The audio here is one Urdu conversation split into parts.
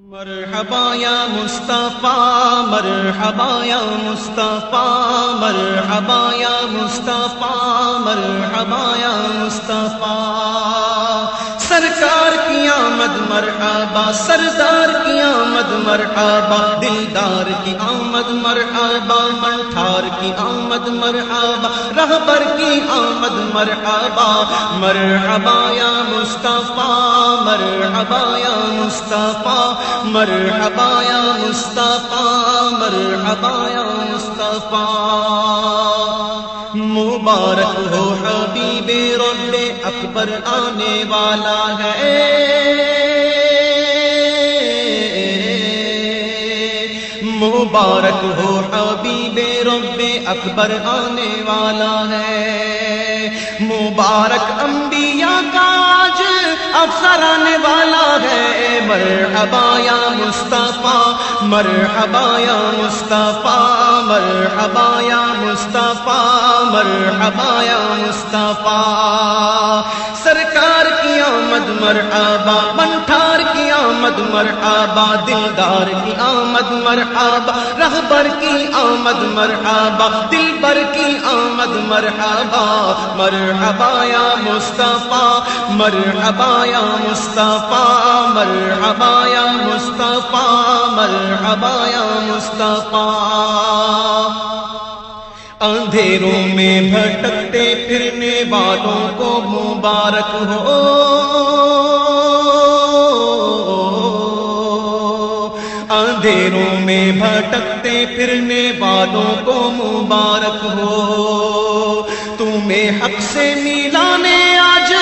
مرحبا یا مصطفیٰ مرحبا یا مصطفیٰ مرحبا یا مصطفیٰ مرحبا یا مصطفیٰ۔ سرکار کی آمد مرحبا، سردار کی آمد مرحبا، دلدار کی آمد مرحبا منٹھار کی آمد مرحبا، رہبر کی آمد مرحبا مرحبا یا مصطفیٰ، مرحبا یا مصطفیٰ، مرحبا یا مصطفیٰ، مرحبا یا مصطفیٰ۔ مبارک ہو، حبیب رب اکبر آنے والا ہے۔ مبارک ہو، حبیب رب اکبر آنے والا ہے۔ مبارک انبیاء کا آج افسر آنے والا ہے۔ مرحبا یا مصطفیٰ، مرحبا یا مصطفیٰ، مرحبا یا مصطفیٰ، مرحبا یا مصطفیٰ۔ سرکار کی آمد مرحبا بنٹھار کی آمد مرحبا، دلدار کی آمد مرحبا، رہبر کی آمد مرحبا دل بر کی آمد مرحبا۔ مرحبا یا مصطفیٰ، مرحبا یا مصطفیٰ، مرحبا یا مصطفیٰ، مرحبا یا مصطفیٰ۔ اندھیروں میں بھٹکتے پھرنے والوں کو مبارک ہو۔ اندھیروں میں بھٹکتے پھرنے والوں کو مبارک ہو۔ تمہیں حق سے ملانے آج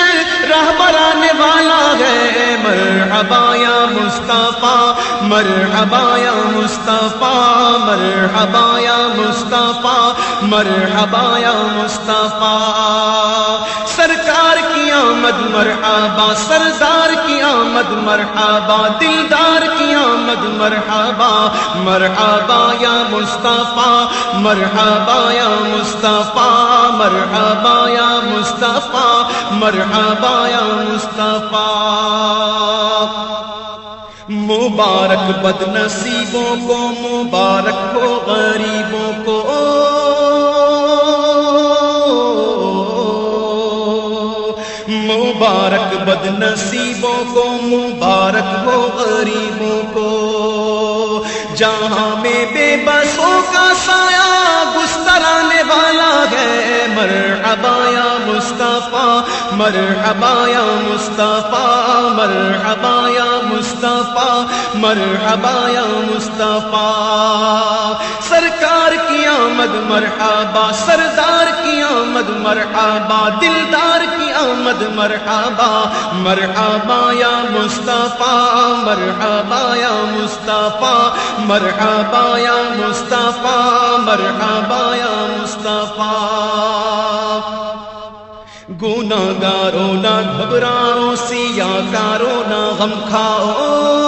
راہ آنے والا ہے۔ مرحبا یا مصطفیٰ، مرحبا یا مصطفیٰ، مرحبا یا مصطفیٰ، مرحبا یا مصطفیٰ۔ سرکار آمد مرحبا، سردار کی آمد مرحبا، دلدار کی آمد مرحبا مرحبا یا مصطفیٰ، مرحبا یا مصطفیٰ، مرحبا یا مصطفیٰ، مرحبا یا مصطفیٰ. مبارک بد نصیبوں کو، مبارک ہو غریبوں کو مبارک بد نصیبوں کو، مبارک ہو غریبوں کو۔ جہاں میں بے بسوں کا سایہ گسترانے والا ہے، مرحبا یا مصطفیٰ، مرحبا یا مصطفیٰ، مرحبا یا مصطفیٰ۔ مرحبا یا مصطفیٰ، سرکار کی آمد مرحبا، سردار کی آمد مرحبا، دلدار کی آمد مرحبا مرحبا یا مصطفیٰ، مرحبا یا مصطفیٰ، مرحبا یا مصطفیٰ، مرحبا یا مصطفیٰ۔ گنا گارو نہ گھبراؤ سیا کارو نہ غم کھاؤ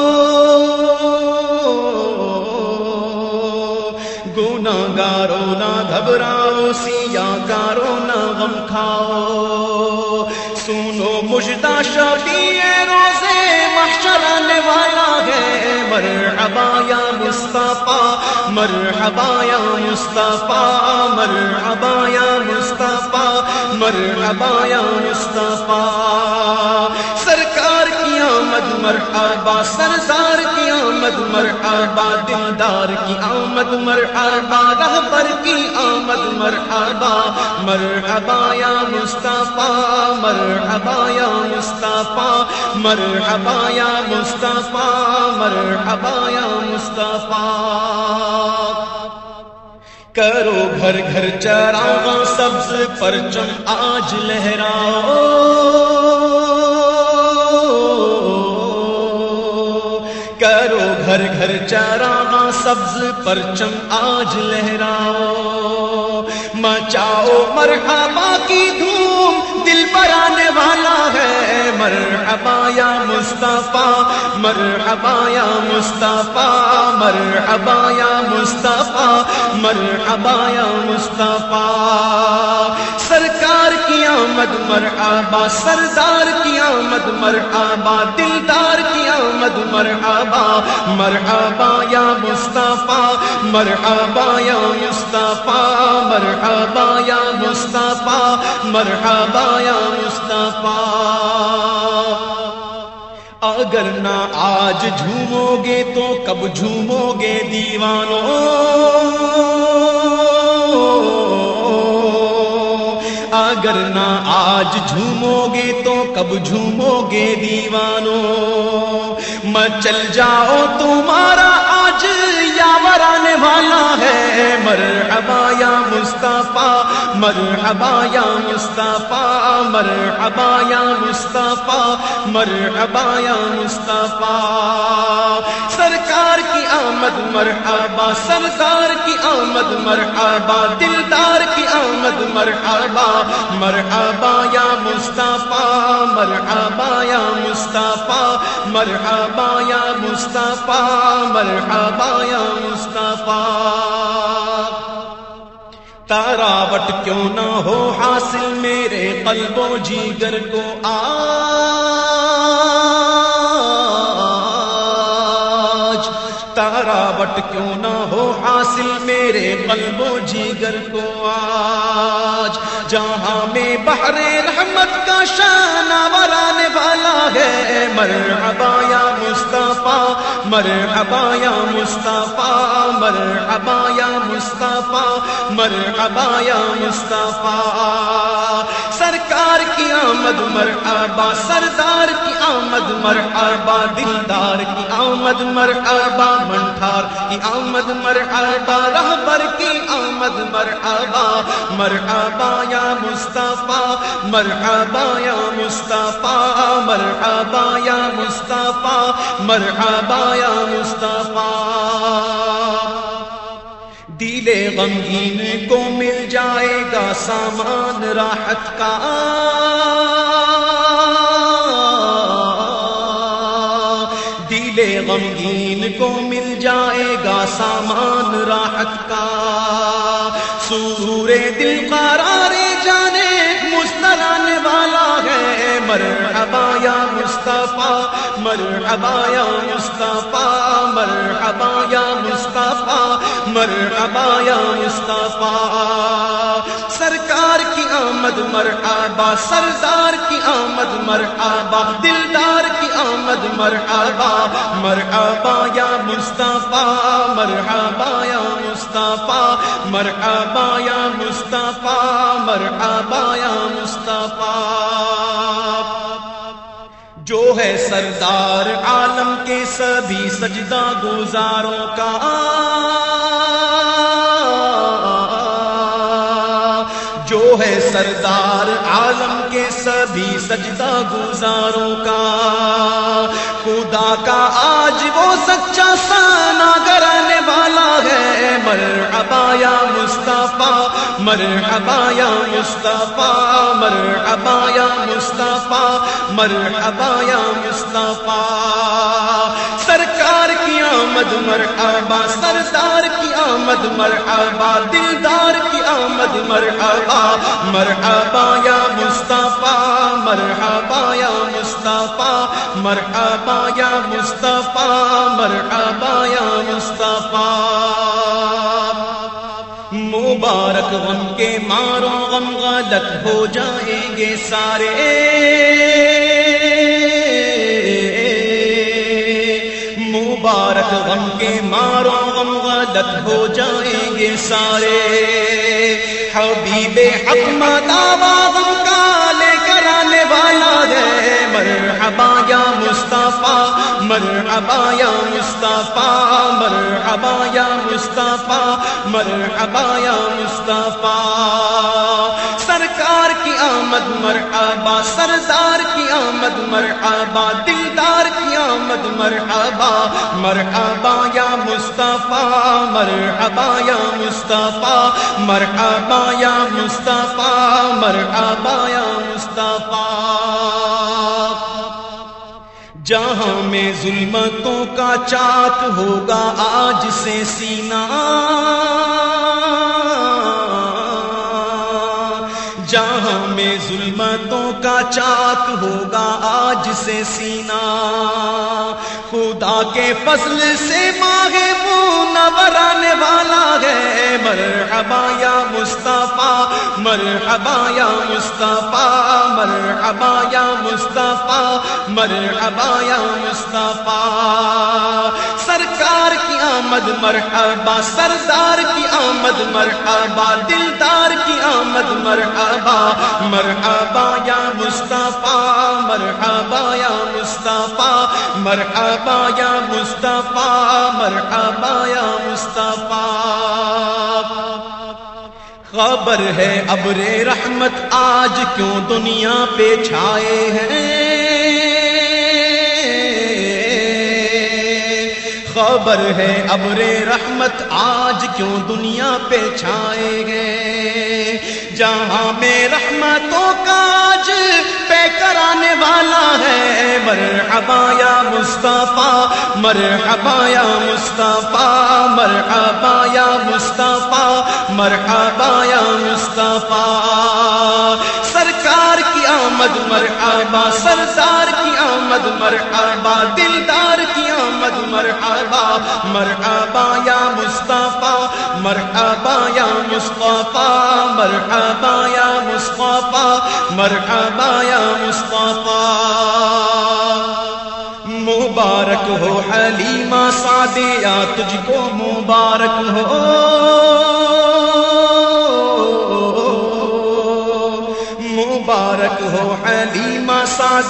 غم کھاؤ۔ سنو مجدہ شبی روزے محشر آنے والا ہے۔ مرحبا یا مصطفیٰ، مرحبا یا مصطفیٰ، مرحبا یا مصطفیٰ، مرحبا یا مصطفیٰ۔ سرکار کی آمد مرحبا، سردار کی آمد مرحبا، دلدار کی آمد مرحبا، رہبر کی آمد مرحبا مرحبا یا مصطفیٰ، مرحبا یا مصطفیٰ، مرحبا یا مصطفیٰ، مرحبا یا مصطفیٰ۔ کرو گھر گھر چراغا سبز پرچم آج لہراؤ۔ گھر گھر چراغا سبز پرچم آج لہراؤ۔ مچاؤ مرحبا کی دھوم، دل پر آنے والا ہے۔ مرحبا یا مصطفیٰ، مرحبا یا مصطفیٰ، مرحبا یا مصطفیٰ، مرحبا یا مصطفیٰ۔ سرکار کی آمد مرحبا، سردار کی آمد مرحبا، دلدار کی آمد آمد مرحبا مرحبا یا مصطفیٰ، مرحبا یا مصطفیٰ، مرحبا یا مصطفیٰ، مرحبا یا مصطفیٰ. اگر نہ آج جھومو گے تو کب جھومو گے دیوانوں؟ اگر نہ آج جھومو گے تو کب جھومو گے دیوانوں؟ مچل جاؤ، تمہارا آج یا ورانے والا ہے۔ مرحبا یا مصطفیٰ، مرحبا یا مصطفیٰ، مرحبا یا مصطفیٰ، مرحبا یا مصطفیٰ۔ سرکار آمد مرحبا، سردار کی آمد مرحبا، دلدار کی آمد مرحبا مرحبا یا مصطفیٰ، مرحبا یا مصطفیٰ، مرحبا یا مصطفیٰ، مرحبا یا مصطفیٰ۔ تاراوٹ کیوں نہ ہو حاصل میرے قلب و جیگر کو آج تاراوٹ کیوں نہ ہو حاصل میرے قلب و جیگر کو آج۔ جہاں میں بحر رحمت کا شانہ ورانے والا ہے، مرحبا یا مصطفیٰ، مرحبا یا مصطفیٰ، مرحبا یا مصطفیٰ، مرحبا یا مصطفیٰ۔ سرکار کی آمد مرحبا، سردار کی آمد مرحبا، دلدار کی آمد مرحبا، منٹھار کی آمد مرحبا، رہبر کی آمد مرحبا مرحبا یا مصطفیٰ، مرحبا یا مصطفیٰ، مرحبا یا مصطفیٰ، مرحبا یا مصطفیٰ۔ دل غمگین کو مل جائے گا سامان راحت کا۔ دل غمگین کو مل جائے گا سامان راحت کا۔ سور دل قرارے جانے مرحبا یا مصطفیٰ، مرحبا یا مصطفیٰ، مرحبا یا مصطفیٰ، مرحبا یا مصطفیٰ. سرکار کی آمد مرحبا، سردار کی آمد مرحبا، دلدار کی آمد مرحبا مرحبا یا مصطفیٰ، مرحبا یا مصطفیٰ، مرحبا یا مصطفیٰ، مرحبا یا مصطفیٰ. جو ہے سردار عالم کے سبھی سجدہ گزاروں کا۔ جو ہے سردار عالم کے سبھی سجدہ گزاروں کا۔ خدا کا آج وہ سچا سانا کرانے والا ہے۔ مرحبا یا مرحبا یا مصطفیٰ، مرحبا یا مصطفیٰ، مرحبا یا مصطفیٰ۔ سرکار کی آمد، مرحبا، سردار کی آمد، مرحبا، دلدار کی آمد، مرحبا مرحبا یا مصطفیٰ، مرحبا یا مصطفیٰ، مرحبا یا مصطفیٰ، مرحبا یا مصطفیٰ۔ مبارک غم کے مارو غم غلط ہو جائیں گے سارے۔ مبارک غم کے مارو غم غلط ہو جائیں گے سارے۔ حبیب حق مداوا غم کا لے کر آنے والا ہے۔ مرحبا یا مصطفیٰ۔ مرحبا یا مصطفیٰ، مرحبا یا مصطفیٰ، مرحبا یا مصطفیٰ۔ سرکار کی آمد، مرحبا۔ سردار کی آمد، مرحبا۔ دلدار کی آمد، مرحبا۔ مرحبا یا مصطفیٰ، مرحبا یا مصطفیٰ۔ مرحبا یا مصطفیٰ، مرحبا یا مصطفیٰ۔ جہاں میں ظلمتوں کا چاک ہوگا، آج سے سینا۔ جہاں میں ظلمتوں کا چاک ہوگا، آج سے سینا۔ خدا کے فضل سے ماہے منہ نورانے والا ہے، مرحبا یا مصطفیٰ، مرحبا یا مصطفیٰ، مرحبا یا مصطفیٰ، مرحبا یا مصطفیٰ۔ سرکار کی آمد مرحبا، سردار کی آمد مرحبا، دلدار کی آمد مرحبا مرحبا یا مصطفیٰ۔ مرحبا یا مصطفیٰ، مرحبا یا مصطفیٰ، مرحبا یا مصطفیٰ۔ خبر ہے ابر رحمت آج کیوں دنیا پہ چھائے ہیں؟ خبر ہے ابر رحمت آج کیوں دنیا پہ چھائے گے جہاں میں رحمتوں کا آج پہ کرانے والا ہے۔ مرحبا یا مصطفیٰ، مرحبا یا مصطفیٰ، مرحبا یا مصطفیٰ، مرحبا یا مصطفیٰ۔ سرکار کی آمد مرحبا، سردار کی آمد مرحبا، دلدار کی آمد مرحبا مرحبا یا مصطفیٰ، مرحبا یا مصطفیٰ، مرحبا یا مصطفیٰ، مرحبا یا مصطفیٰ۔ مبارک ہو حلیمہ سادیا تجھ کو مبارک ہو۔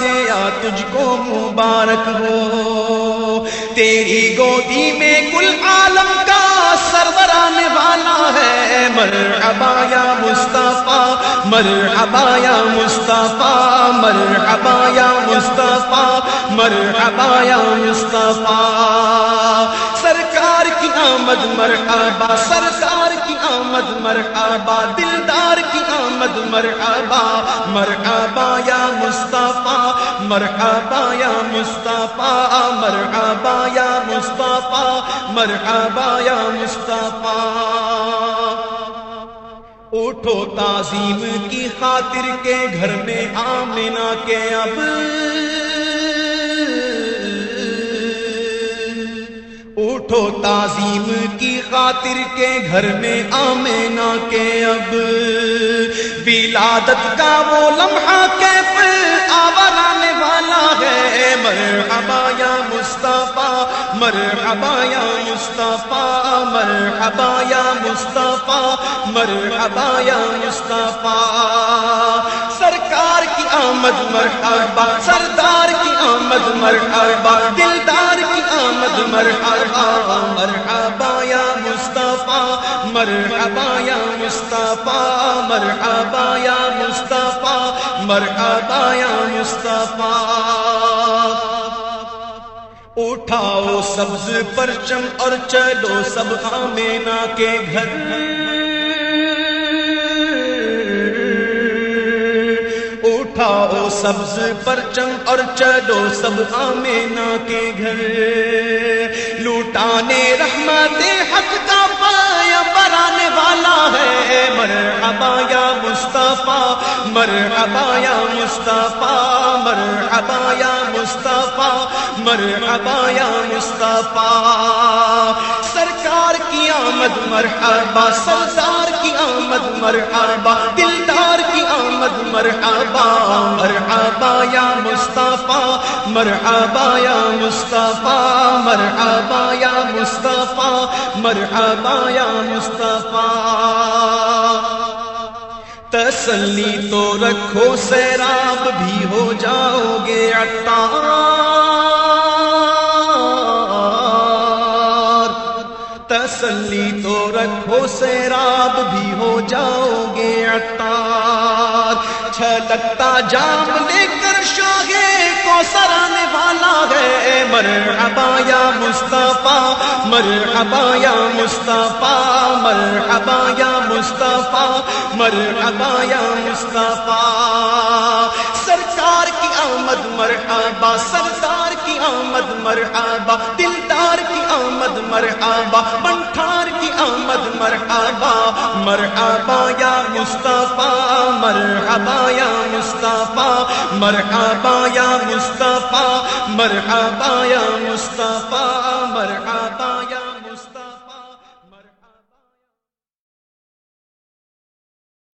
حلیمہ سادیا تجھ کو مبارک ہو۔ تیری گودی میں کل عالم کا سربرانے والا ہے۔ مرحبا یا مصطفیٰ، مرحبا یا مصطفیٰ، مرحبا یا مصطفیٰ، مرحبا یا مصطفیٰ۔ سرکار کی آمد مرحبا، سرکار آمد مرحبا، دلدار کی آمد مرحبا. مرحبا یا مصطفیٰ، مرحبا یا مصطفیٰ. مرحبا یا مصطفیٰ، مرحبا یا مصطفیٰ. اٹھو تعظیم کی خاطر کے گھر میں آمنا کے اب اٹھو تعظیم کی خاطر کے گھر میں آمینا کے اب۔ ولادت کا وہ لمحہ کیف آور آنے والا ہے۔ مرحبا یا مصطفیٰ۔ مرحبا یا مصطفیٰ، مرحبا یا مصطفیٰ، مرحبا یا مصطفیٰ۔ سرکار کی آمد مرحبا، سردار کی آمد مرحبا، دلدار کی آمد مرحبا۔ مرحبا یا مصطفیٰ، مرحبا یا مصطفیٰ، مرحبا یا مصطفیٰ، مرحبا یا مصطفیٰ۔ اٹھاؤ سبز پرچم اور چلو سب آمینا کے گھر۔ اٹھاؤ سبز پرچم اور چلو سب آمینا کے گھر۔ لوٹانے رحمت حق کا پایا برانے والا ہے۔ مرحبا یا مصطفیٰ، مرحبا یا مصطفیٰ، مرحبا یا مصطفیٰ مرحبا یا مصطفیٰ۔ سرکار کی آمد مرحبا، سردار کی آمد مرحبا، دلدار کی آمد مرحبا۔ مرحبا یا مصطفیٰ مرحبا یا مصطفیٰ۔ مرحبا یا مصطفیٰ مرحبا یا مصطفیٰ۔ تسلی تو رکھو، سیراب بھی ہو گے عطار تسلی تو رکھو سیراب بھی ہو جاؤ گے عطار چھلکتا جام لے کر شاگے کو سرانے والا ہے مرحبا یا مصطفیٰ، مرحبا یا مصطفیٰ، مرحبا یا مصطفیٰ، مرحبا یا مصطفیٰ۔ آمد مرحبا، سردار کی آمد مرحبا، دلدار کی آمد مرحبا، بنٹھار کی آمد مرحبا مرحبا یا مصطفیٰ، مرحبا یا مصطفیٰ، مرحبا یا مصطفیٰ، مرحبا یا مصطفیٰ۔